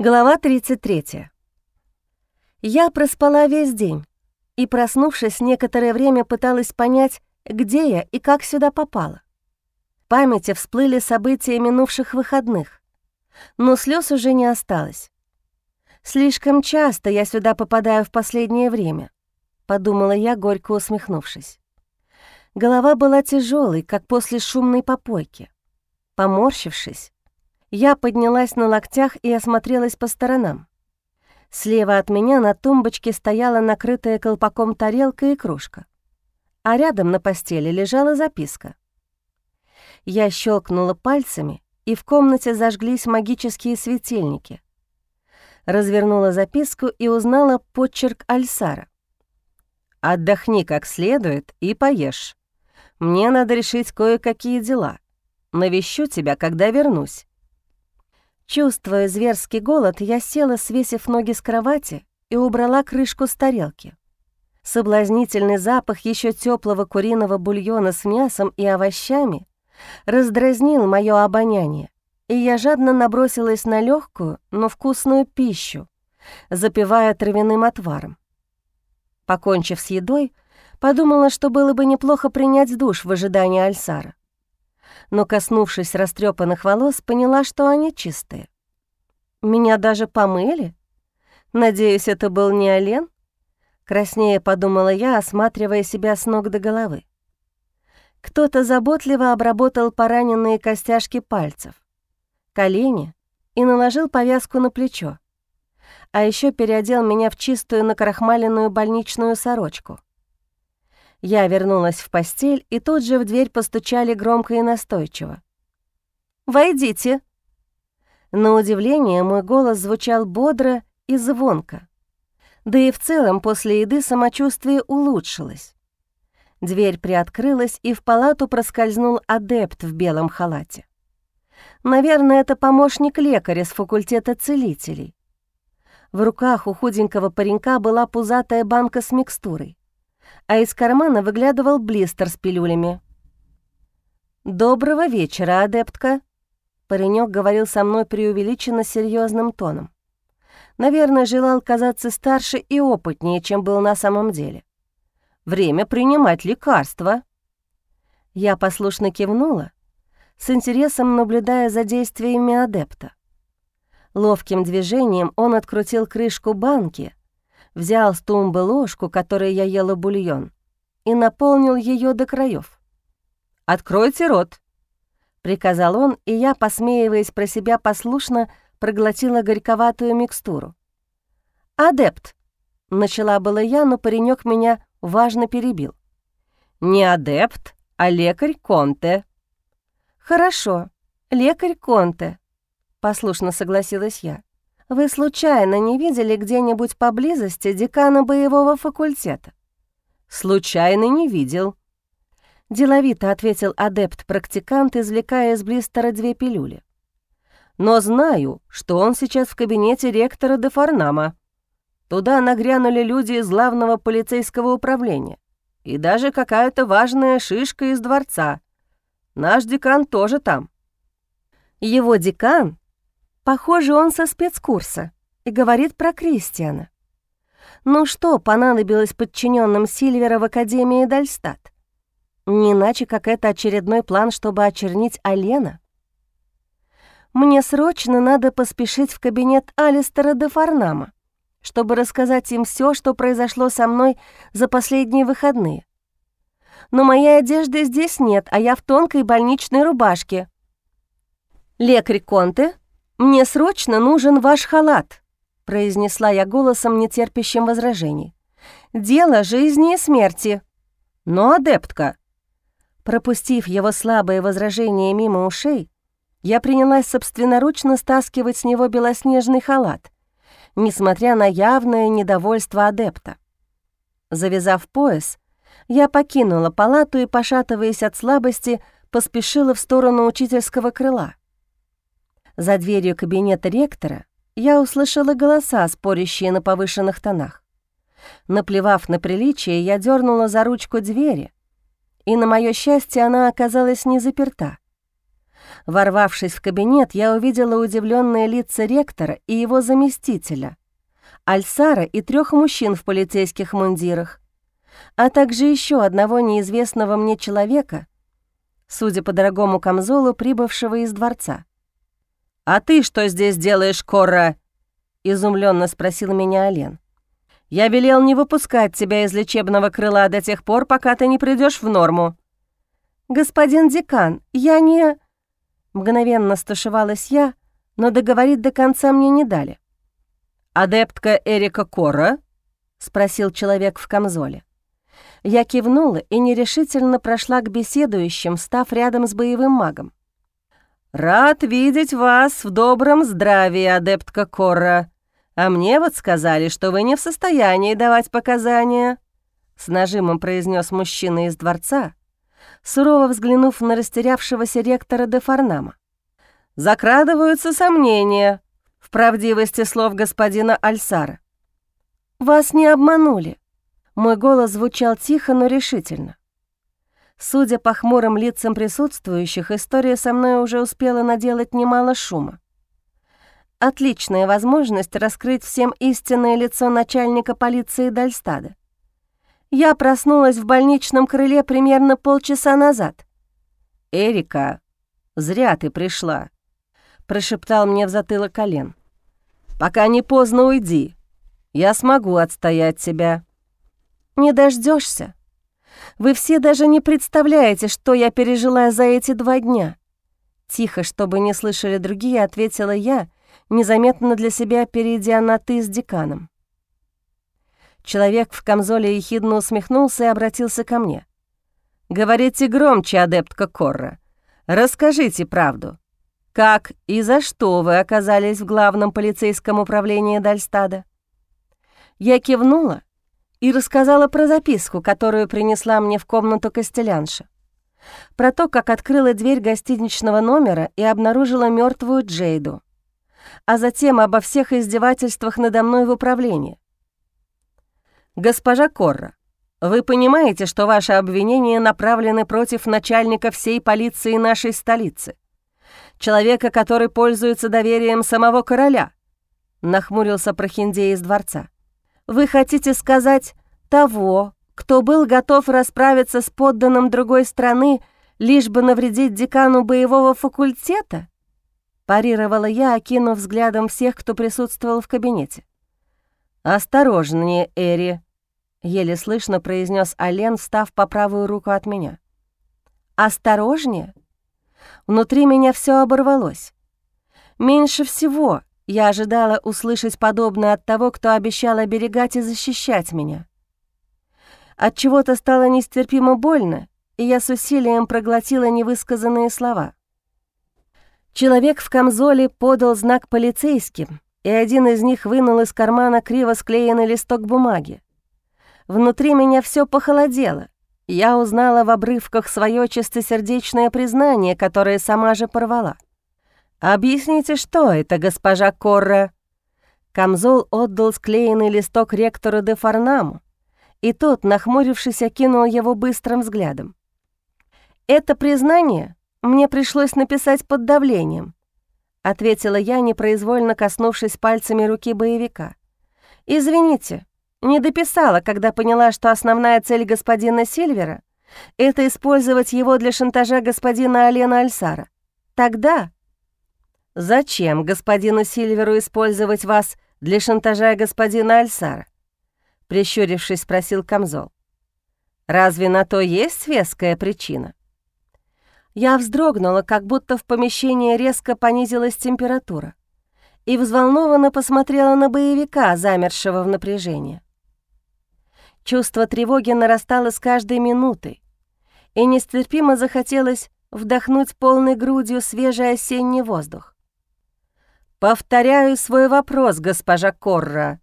Глава 33. Я проспала весь день и, проснувшись, некоторое время пыталась понять, где я и как сюда попала. В памяти всплыли события минувших выходных, но слез уже не осталось. Слишком часто я сюда попадаю в последнее время, подумала я, горько усмехнувшись. Голова была тяжелой, как после шумной попойки. Поморщившись, я поднялась на локтях и осмотрелась по сторонам. Слева от меня на тумбочке стояла накрытая колпаком тарелка и кружка, а рядом на постели лежала записка. Я щелкнула пальцами, и в комнате зажглись магические светильники. Развернула записку и узнала почерк Альсара. «Отдохни как следует и поешь. Мне надо решить кое-какие дела. Навещу тебя, когда вернусь. Чувствуя зверский голод, я села, свесив ноги с кровати, и убрала крышку с тарелки. Соблазнительный запах еще теплого куриного бульона с мясом и овощами раздразнил мое обоняние, и я жадно набросилась на легкую, но вкусную пищу, запивая травяным отваром. Покончив с едой, подумала, что было бы неплохо принять душ в ожидании Альсара но, коснувшись растрепанных волос, поняла, что они чистые. Меня даже помыли? Надеюсь, это был не Олен? Краснее подумала я, осматривая себя с ног до головы. Кто-то заботливо обработал пораненные костяшки пальцев, колени и наложил повязку на плечо. А еще переодел меня в чистую накрахмаленную больничную сорочку — я вернулась в постель, и тут же в дверь постучали громко и настойчиво. «Войдите!» На удивление мой голос звучал бодро и звонко. Да и в целом после еды самочувствие улучшилось. Дверь приоткрылась, и в палату проскользнул адепт в белом халате. Наверное, это помощник лекаря с факультета целителей. В руках у худенького паренька была пузатая банка с микстурой а из кармана выглядывал блистер с пилюлями. «Доброго вечера, адептка!» Паренек говорил со мной преувеличенно серьезным тоном. Наверное, желал казаться старше и опытнее, чем был на самом деле. «Время принимать лекарства!» Я послушно кивнула, с интересом наблюдая за действиями адепта. Ловким движением он открутил крышку банки, взял с тумбы ложку, которой я ела бульон, и наполнил ее до краев. «Откройте рот!» — приказал он, и я, посмеиваясь про себя, послушно проглотила горьковатую микстуру. «Адепт!» — начала было я, но паренек меня важно перебил. «Не адепт, а лекарь Конте». «Хорошо, лекарь Конте», — послушно согласилась я. Вы случайно не видели где-нибудь поблизости декана боевого факультета? Случайно не видел. Деловито ответил адепт-практикант, извлекая из блистера две пилюли. Но знаю, что он сейчас в кабинете ректора де Фарнама. Туда нагрянули люди из главного полицейского управления. И даже какая-то важная шишка из дворца. Наш декан тоже там. Его декан Похоже, он со спецкурса и говорит про Кристиана. Ну что понадобилось подчиненным Сильвера в Академии Дальстат? Не иначе, как это очередной план, чтобы очернить Алена. Мне срочно надо поспешить в кабинет Алистера де Фарнама, чтобы рассказать им все, что произошло со мной за последние выходные. Но моей одежды здесь нет, а я в тонкой больничной рубашке. Лекарь Конте «Мне срочно нужен ваш халат», — произнесла я голосом, нетерпящим возражений. «Дело жизни и смерти». «Но, адептка...» Пропустив его слабые возражения мимо ушей, я принялась собственноручно стаскивать с него белоснежный халат, несмотря на явное недовольство адепта. Завязав пояс, я покинула палату и, пошатываясь от слабости, поспешила в сторону учительского крыла. За дверью кабинета ректора я услышала голоса, спорящие на повышенных тонах. Наплевав на приличие, я дернула за ручку двери, и, на мое счастье, она оказалась не заперта. Ворвавшись в кабинет, я увидела удивленные лица ректора и его заместителя, Альсара и трех мужчин в полицейских мундирах, а также еще одного неизвестного мне человека, судя по дорогому камзолу, прибывшего из дворца. «А ты что здесь делаешь, Кора?» — изумленно спросил меня Олен. «Я велел не выпускать тебя из лечебного крыла до тех пор, пока ты не придешь в норму». «Господин декан, я не...» Мгновенно стушевалась я, но договорить до конца мне не дали. «Адептка Эрика Кора?» — спросил человек в камзоле. Я кивнула и нерешительно прошла к беседующим, став рядом с боевым магом. «Рад видеть вас в добром здравии, адептка Кора. А мне вот сказали, что вы не в состоянии давать показания», — с нажимом произнес мужчина из дворца, сурово взглянув на растерявшегося ректора де Фарнама. «Закрадываются сомнения в правдивости слов господина Альсара. «Вас не обманули». Мой голос звучал тихо, но решительно. Судя по хмурым лицам присутствующих, история со мной уже успела наделать немало шума. Отличная возможность раскрыть всем истинное лицо начальника полиции Дальстада. Я проснулась в больничном крыле примерно полчаса назад. «Эрика, зря ты пришла», — прошептал мне в затылок колен. «Пока не поздно уйди. Я смогу отстоять тебя». «Не дождешься. Вы все даже не представляете, что я пережила за эти два дня». Тихо, чтобы не слышали другие, ответила я, незаметно для себя перейдя на «ты» с деканом. Человек в камзоле ехидно усмехнулся и обратился ко мне. «Говорите громче, адептка Корра. Расскажите правду. Как и за что вы оказались в главном полицейском управлении Дальстада?» Я кивнула и рассказала про записку, которую принесла мне в комнату Костелянша. Про то, как открыла дверь гостиничного номера и обнаружила мертвую Джейду. А затем обо всех издевательствах надо мной в управлении. «Госпожа Корра, вы понимаете, что ваши обвинения направлены против начальника всей полиции нашей столицы? Человека, который пользуется доверием самого короля?» Нахмурился Прохиндей из дворца. «Вы хотите сказать того, кто был готов расправиться с подданным другой страны, лишь бы навредить декану боевого факультета?» парировала я, окинув взглядом всех, кто присутствовал в кабинете. «Осторожнее, Эри», — еле слышно произнес Ален, встав по правую руку от меня. «Осторожнее?» Внутри меня все оборвалось. Меньше всего я ожидала услышать подобное от того, кто обещал оберегать и защищать меня. От чего то стало нестерпимо больно, и я с усилием проглотила невысказанные слова. Человек в камзоле подал знак полицейским, и один из них вынул из кармана криво склеенный листок бумаги. Внутри меня все похолодело. Я узнала в обрывках свое чистосердечное признание, которое сама же порвала. «Объясните, что это, госпожа Корра?» Камзол отдал склеенный листок ректору де Фарнаму, и тот, нахмурившись, окинул его быстрым взглядом. «Это признание мне пришлось написать под давлением», — ответила я, непроизвольно коснувшись пальцами руки боевика. «Извините, не дописала, когда поняла, что основная цель господина Сильвера — это использовать его для шантажа господина Алена Альсара. Тогда... Зачем господину Сильверу использовать вас для шантажа господина Альсара? Прищурившись, спросил Камзол. Разве на то есть веская причина? Я вздрогнула, как будто в помещении резко понизилась температура, и взволнованно посмотрела на боевика, замершего в напряжении. Чувство тревоги нарастало с каждой минутой, и нестерпимо захотелось вдохнуть полной грудью свежий осенний воздух. «Повторяю свой вопрос, госпожа Корра.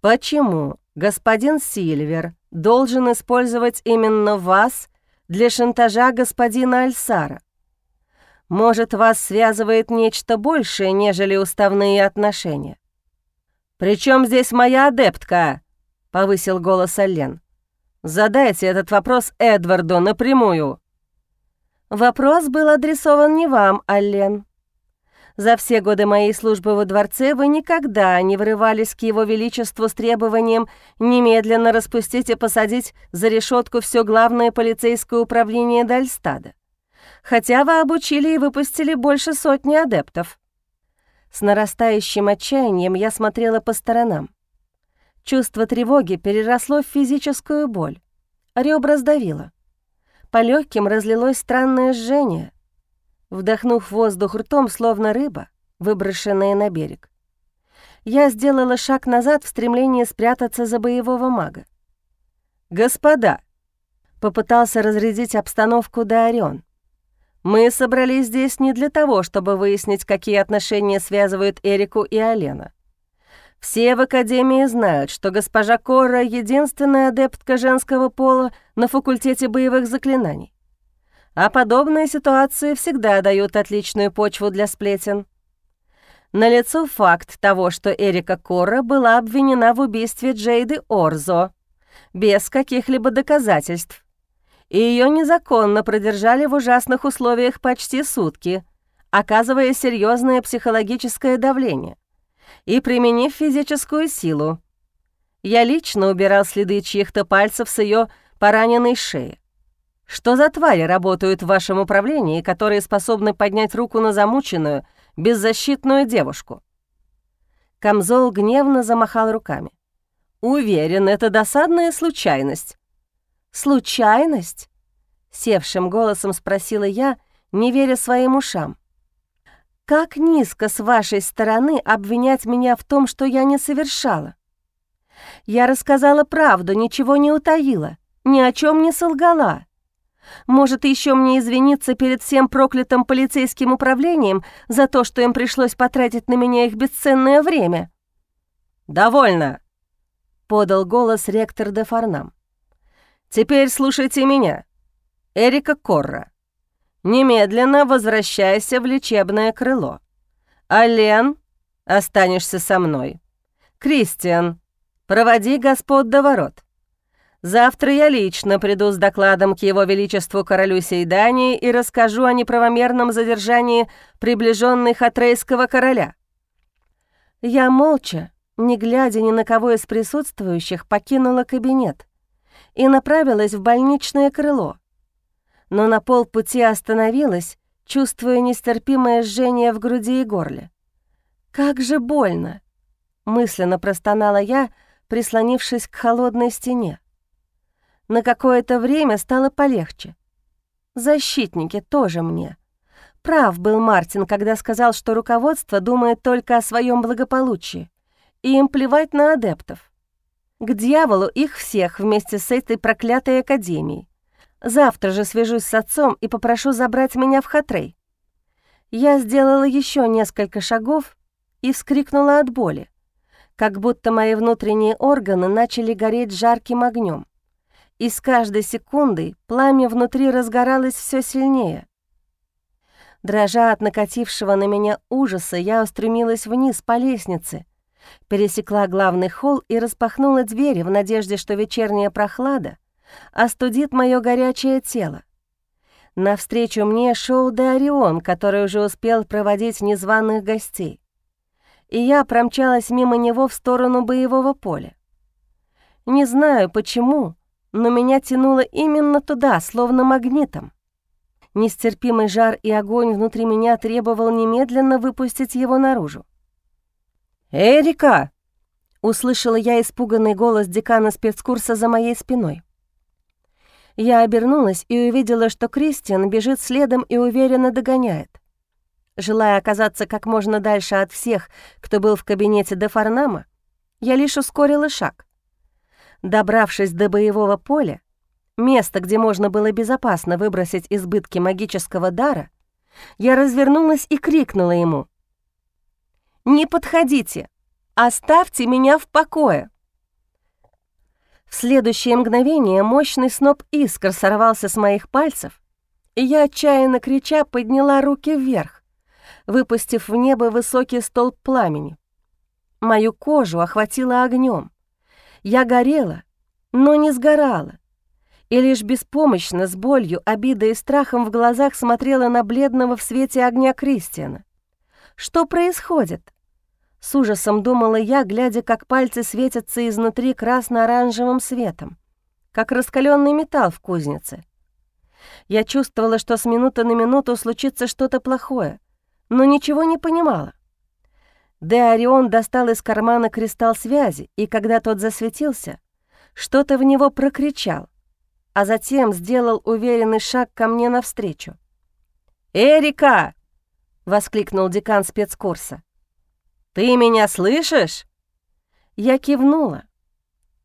Почему господин Сильвер должен использовать именно вас для шантажа господина Альсара? Может, вас связывает нечто большее, нежели уставные отношения? «Причем здесь моя адептка?» повысил голос Аллен. «Задайте этот вопрос Эдварду напрямую». Вопрос был адресован не вам, Аллен. За все годы моей службы во дворце вы никогда не врывались к его величеству с требованием немедленно распустить и посадить за решетку все главное полицейское управление Дальстада. Хотя вы обучили и выпустили больше сотни адептов. С нарастающим отчаянием я смотрела по сторонам. Чувство тревоги переросло в физическую боль. Ребра сдавило. По легким разлилось странное жжение. Вдохнув воздух ртом, словно рыба, выброшенная на берег. Я сделала шаг назад в стремлении спрятаться за боевого мага. «Господа!» — попытался разрядить обстановку Дарион. «Мы собрались здесь не для того, чтобы выяснить, какие отношения связывают Эрику и Алена. Все в Академии знают, что госпожа Кора — единственная адептка женского пола на факультете боевых заклинаний. А подобные ситуации всегда дают отличную почву для сплетен. Налицо факт того, что Эрика Кора была обвинена в убийстве Джейды Орзо без каких-либо доказательств, и ее незаконно продержали в ужасных условиях почти сутки, оказывая серьезное психологическое давление и применив физическую силу. Я лично убирал следы чьих-то пальцев с ее пораненной шеи. Что за твари работают в вашем управлении, которые способны поднять руку на замученную, беззащитную девушку?» Камзол гневно замахал руками. «Уверен, это досадная случайность». «Случайность?» — севшим голосом спросила я, не веря своим ушам. «Как низко с вашей стороны обвинять меня в том, что я не совершала? Я рассказала правду, ничего не утаила, ни о чем не солгала. Может, еще мне извиниться перед всем проклятым полицейским управлением за то, что им пришлось потратить на меня их бесценное время?» «Довольно», — подал голос ректор де Фарнам. «Теперь слушайте меня. Эрика Корра, немедленно возвращайся в лечебное крыло. Ален, останешься со мной. Кристиан, проводи господ до ворот. Завтра я лично приду с докладом к его величеству королю Сейдании и расскажу о неправомерном задержании приближенных Атрейского короля». Я молча, не глядя ни на кого из присутствующих, покинула кабинет и направилась в больничное крыло. Но на полпути остановилась, чувствуя нестерпимое жжение в груди и горле. «Как же больно!» — мысленно простонала я, прислонившись к холодной стене. На какое-то время стало полегче. Защитники тоже мне. Прав был Мартин, когда сказал, что руководство думает только о своем благополучии, и им плевать на адептов. К дьяволу их всех вместе с этой проклятой академией. Завтра же свяжусь с отцом и попрошу забрать меня в Хатрей. Я сделала еще несколько шагов и вскрикнула от боли, как будто мои внутренние органы начали гореть жарким огнем и с каждой секундой пламя внутри разгоралось все сильнее. Дрожа от накатившего на меня ужаса, я устремилась вниз по лестнице, пересекла главный холл и распахнула двери в надежде, что вечерняя прохлада остудит мое горячее тело. Навстречу мне шел Дарион, который уже успел проводить незваных гостей. И я промчалась мимо него в сторону боевого поля. Не знаю почему, но меня тянуло именно туда, словно магнитом. Нестерпимый жар и огонь внутри меня требовал немедленно выпустить его наружу. «Эрика!» — услышала я испуганный голос декана спецкурса за моей спиной. Я обернулась и увидела, что Кристиан бежит следом и уверенно догоняет. Желая оказаться как можно дальше от всех, кто был в кабинете де Фарнама, я лишь ускорила шаг. Добравшись до боевого поля, места, где можно было безопасно выбросить избытки магического дара, я развернулась и крикнула ему. «Не подходите! Оставьте меня в покое!» В следующее мгновение мощный сноп искр сорвался с моих пальцев, и я, отчаянно крича, подняла руки вверх, выпустив в небо высокий столб пламени. Мою кожу охватило огнем. Я горела, но не сгорала. и лишь беспомощно, с болью, обидой и страхом в глазах смотрела на бледного в свете огня Кристиана. «Что происходит?» С ужасом думала я, глядя, как пальцы светятся изнутри красно-оранжевым светом, как раскаленный металл в кузнице. Я чувствовала, что с минуты на минуту случится что-то плохое, но ничего не понимала. Де Орион достал из кармана кристалл связи, и когда тот засветился, что-то в него прокричал, а затем сделал уверенный шаг ко мне навстречу. «Эрика!» — воскликнул декан спецкурса. «Ты меня слышишь?» Я кивнула,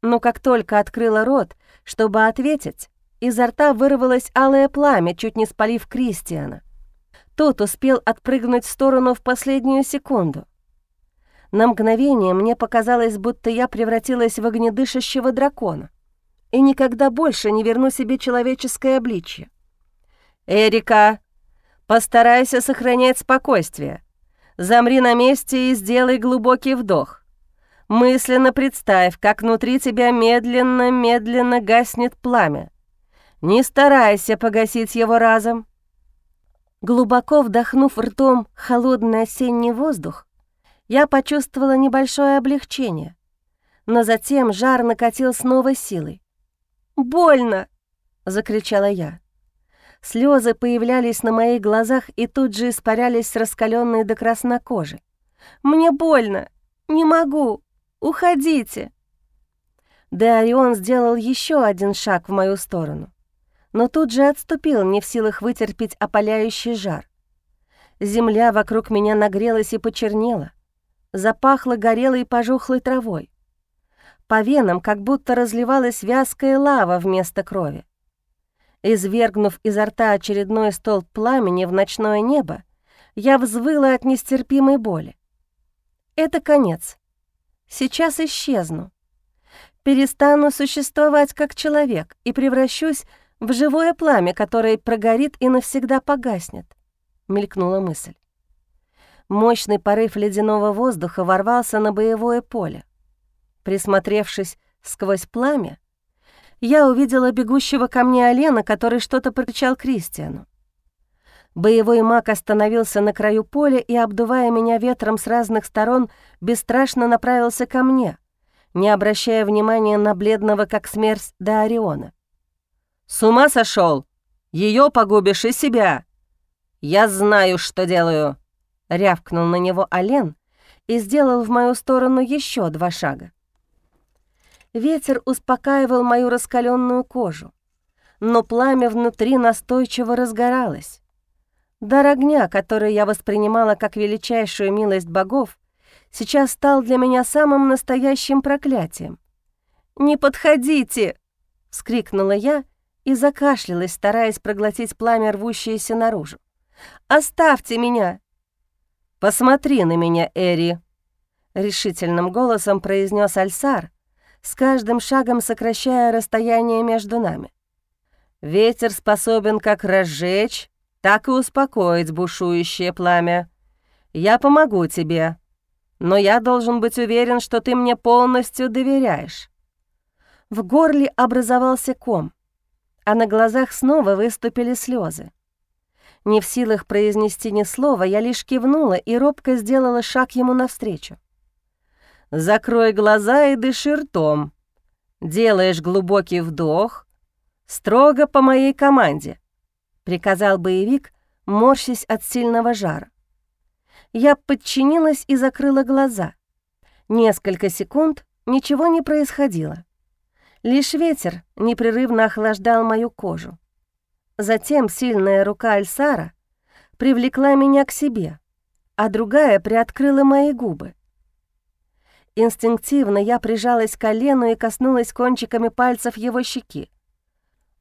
но как только открыла рот, чтобы ответить, изо рта вырвалось алое пламя, чуть не спалив Кристиана. Тот успел отпрыгнуть в сторону в последнюю секунду. На мгновение мне показалось, будто я превратилась в огнедышащего дракона и никогда больше не верну себе человеческое обличье. «Эрика, постарайся сохранять спокойствие», Замри на месте и сделай глубокий вдох. Мысленно представь, как внутри тебя медленно-медленно гаснет пламя. Не старайся погасить его разом. Глубоко вдохнув ртом холодный осенний воздух, я почувствовала небольшое облегчение, но затем жар накатил с новой силой. «Больно!» — закричала я. Слезы появлялись на моих глазах и тут же испарялись с до красной кожи. «Мне больно! Не могу! Уходите!» Деорион сделал еще один шаг в мою сторону, но тут же отступил, не в силах вытерпеть опаляющий жар. Земля вокруг меня нагрелась и почернела, запахла горелой пожухлой травой. По венам как будто разливалась вязкая лава вместо крови. Извергнув изо рта очередной столб пламени в ночное небо, я взвыла от нестерпимой боли. Это конец. Сейчас исчезну. Перестану существовать как человек и превращусь в живое пламя, которое прогорит и навсегда погаснет, — мелькнула мысль. Мощный порыв ледяного воздуха ворвался на боевое поле. Присмотревшись сквозь пламя, я увидела бегущего ко мне Алена, который что-то прокричал Кристиану. Боевой маг остановился на краю поля и, обдувая меня ветром с разных сторон, бесстрашно направился ко мне, не обращая внимания на бледного, как смерть, до Ориона. «С ума сошел! Ее погубишь и себя!» «Я знаю, что делаю!» — рявкнул на него Ален и сделал в мою сторону еще два шага. Ветер успокаивал мою раскаленную кожу, но пламя внутри настойчиво разгоралось. Дар огня, который я воспринимала как величайшую милость богов, сейчас стал для меня самым настоящим проклятием. «Не подходите!» — вскрикнула я и закашлялась, стараясь проглотить пламя, рвущееся наружу. «Оставьте меня!» «Посмотри на меня, Эри!» — решительным голосом произнес Альсар, с каждым шагом сокращая расстояние между нами. Ветер способен как разжечь, так и успокоить бушующее пламя. Я помогу тебе, но я должен быть уверен, что ты мне полностью доверяешь». В горле образовался ком, а на глазах снова выступили слезы. Не в силах произнести ни слова, я лишь кивнула и робко сделала шаг ему навстречу. Закрой глаза и дыши ртом. Делаешь глубокий вдох. Строго по моей команде», — приказал боевик, морщась от сильного жара. Я подчинилась и закрыла глаза. Несколько секунд ничего не происходило. Лишь ветер непрерывно охлаждал мою кожу. Затем сильная рука Альсара привлекла меня к себе, а другая приоткрыла мои губы. Инстинктивно я прижалась к колену и коснулась кончиками пальцев его щеки.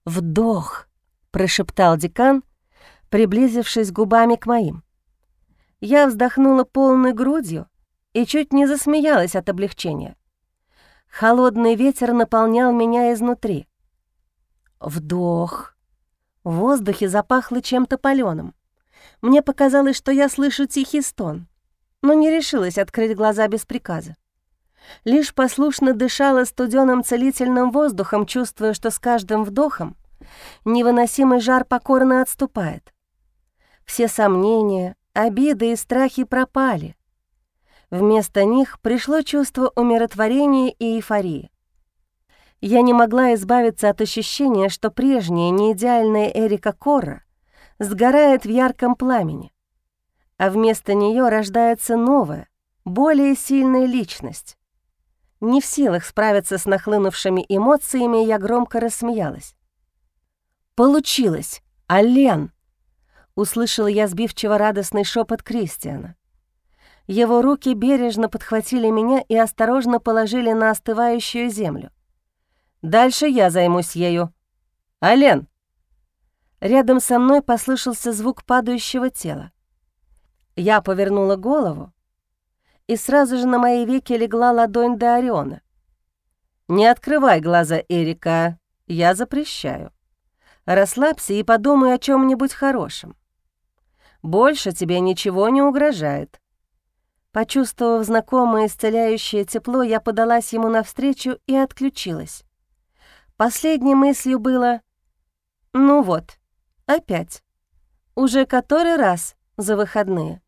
«Вдох!» — прошептал декан, приблизившись губами к моим. Я вздохнула полной грудью и чуть не засмеялась от облегчения. Холодный ветер наполнял меня изнутри. Вдох. В воздухе запахло чем-то палёным. Мне показалось, что я слышу тихий стон, но не решилась открыть глаза без приказа. Лишь послушно дышала студеным целительным воздухом, чувствуя, что с каждым вдохом невыносимый жар покорно отступает. Все сомнения, обиды и страхи пропали. Вместо них пришло чувство умиротворения и эйфории. Я не могла избавиться от ощущения, что прежняя неидеальная Эрика Корра сгорает в ярком пламени, а вместо нее рождается новая, более сильная личность. Не в силах справиться с нахлынувшими эмоциями, я громко рассмеялась. «Получилось! Ален!» — услышала я сбивчиво радостный шепот Кристиана. Его руки бережно подхватили меня и осторожно положили на остывающую землю. Дальше я займусь ею. Ален!» Рядом со мной послышался звук падающего тела. Я повернула голову, и сразу же на моей веке легла ладонь до Ориона. «Не открывай глаза, Эрика, я запрещаю. Расслабься и подумай о чем нибудь хорошем. Больше тебе ничего не угрожает». Почувствовав знакомое исцеляющее тепло, я подалась ему навстречу и отключилась. Последней мыслью было «Ну вот, опять. Уже который раз за выходные».